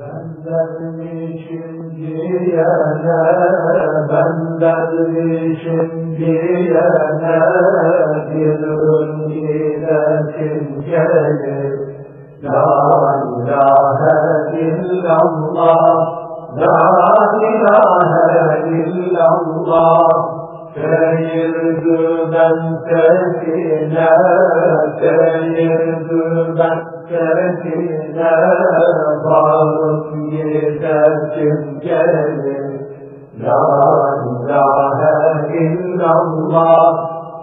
Ben dervişim diyene, ben dervişim diyene, bir gün gidesim gelir. La ilahe illallah, la ilahe illallah, Seyirdi ben sesine, seyirdi ben sesine, varım gidersin gelir. La ilahe illallah,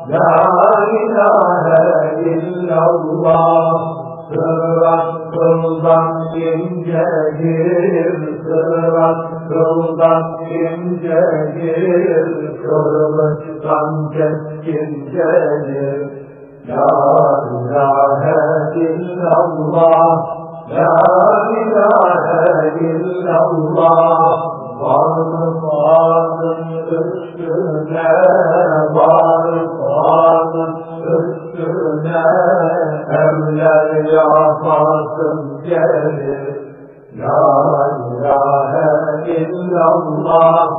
la ilahe illallah, Sırat kıldan incedir, sırat kıldan incedir, kılıçtan keskin gelir. La ilahe illallah, la ilahe illallah, varlık varlığın üstüne, varlık varlığın üstüne, emler yapasın gelir. La ilahe illallah,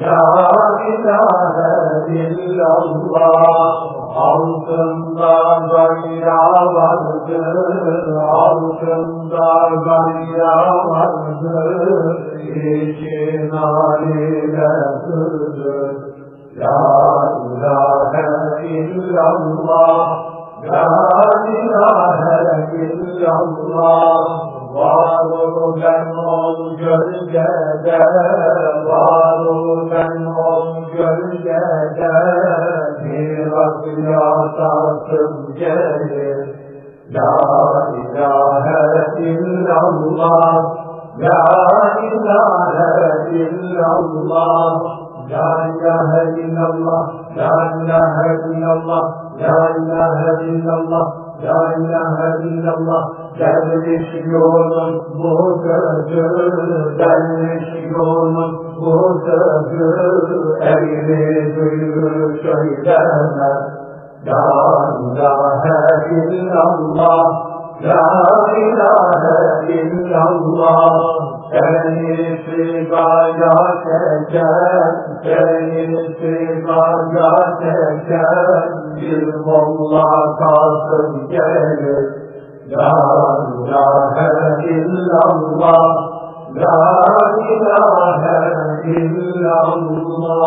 la ilahe illallah, altında bayrağı vardır, altında bayrağı vardır, için aliyle sürdür. La ilahe illallah, Var ol ben gölgede gölgede Miras yatasım gelir La ilahe illallah La ilahe illallah illallah La ilahe illallah La ilahe illallah, La ilahe illallah, derviş yolun bu sözü, derviş yolun bu sözü, eğri duyur söyleme. La ilahe illallah, La ilahe illallah, seni sigaya çeken, seni sigaya çeken, bir molla kalsın gelir. La ilahe illallah, La ilahe illallah.